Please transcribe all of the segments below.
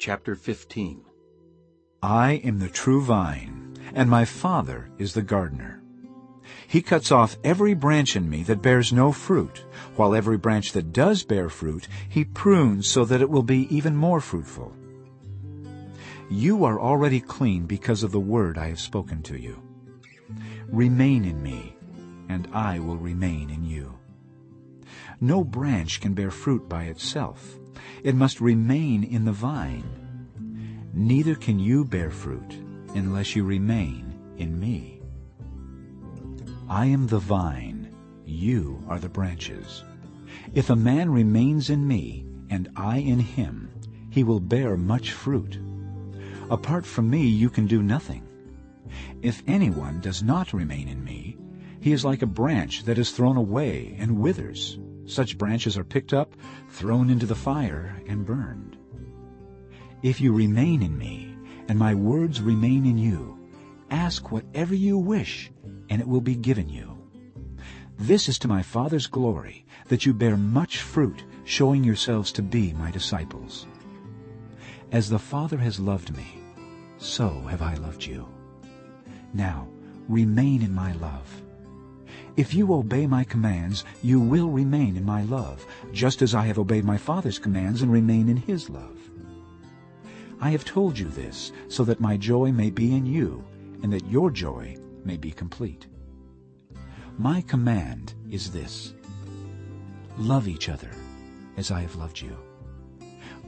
Chapter 15 I am the true vine, and my Father is the gardener. He cuts off every branch in me that bears no fruit, while every branch that does bear fruit he prunes so that it will be even more fruitful. You are already clean because of the word I have spoken to you. Remain in me, and I will remain in you. No branch can bear fruit by itself. It must remain in the vine. Neither can you bear fruit unless you remain in me. I am the vine, you are the branches. If a man remains in me, and I in him, he will bear much fruit. Apart from me you can do nothing. If anyone does not remain in me, he is like a branch that is thrown away and withers. Such branches are picked up, thrown into the fire, and burned. If you remain in me, and my words remain in you, ask whatever you wish, and it will be given you. This is to my Father's glory, that you bear much fruit, showing yourselves to be my disciples. As the Father has loved me, so have I loved you. Now, remain in my love. If you obey my commands, you will remain in my love, just as I have obeyed my Father's commands and remain in his love. I have told you this so that my joy may be in you, and that your joy may be complete. My command is this. Love each other as I have loved you.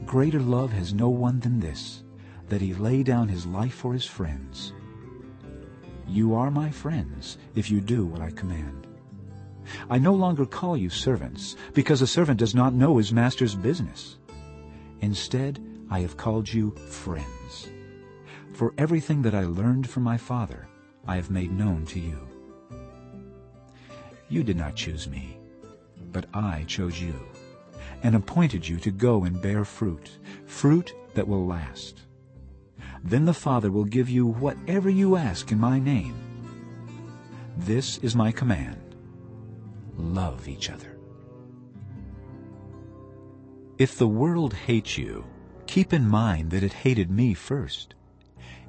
Greater love has no one than this, that he lay down his life for his friends. You are my friends if you do what I command. I no longer call you servants, because a servant does not know his master's business. Instead, I have called you friends. For everything that I learned from my Father, I have made known to you. You did not choose me, but I chose you, and appointed you to go and bear fruit, fruit that will last. Then the Father will give you whatever you ask in my name. This is my command. Love each other. If the world hates you, keep in mind that it hated me first.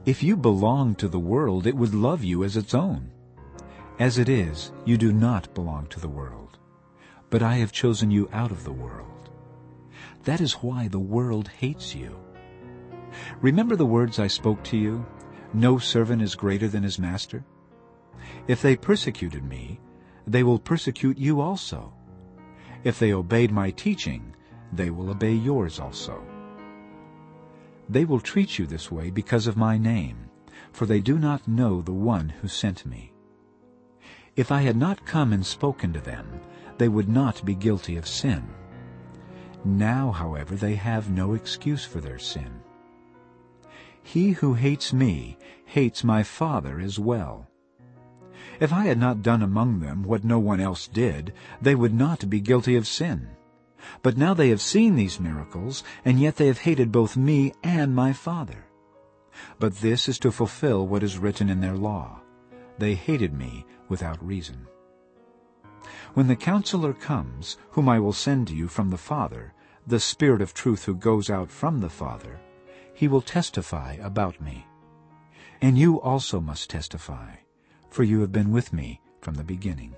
If you belonged to the world, it would love you as its own. As it is, you do not belong to the world, but I have chosen you out of the world. That is why the world hates you. Remember the words I spoke to you? No servant is greater than his master. If they persecuted me, they will persecute you also. If they obeyed my teaching, they will obey yours also. They will treat you this way because of my name, for they do not know the one who sent me. If I had not come and spoken to them, they would not be guilty of sin. Now, however, they have no excuse for their sin. He who hates me hates my Father as well. If I had not done among them what no one else did, they would not be guilty of sin. But now they have seen these miracles, and yet they have hated both me and my Father. But this is to fulfill what is written in their law. They hated me without reason. When the counselor comes, whom I will send to you from the Father, the Spirit of truth who goes out from the Father, he will testify about me. And you also must testify, for you have been with me from the beginning.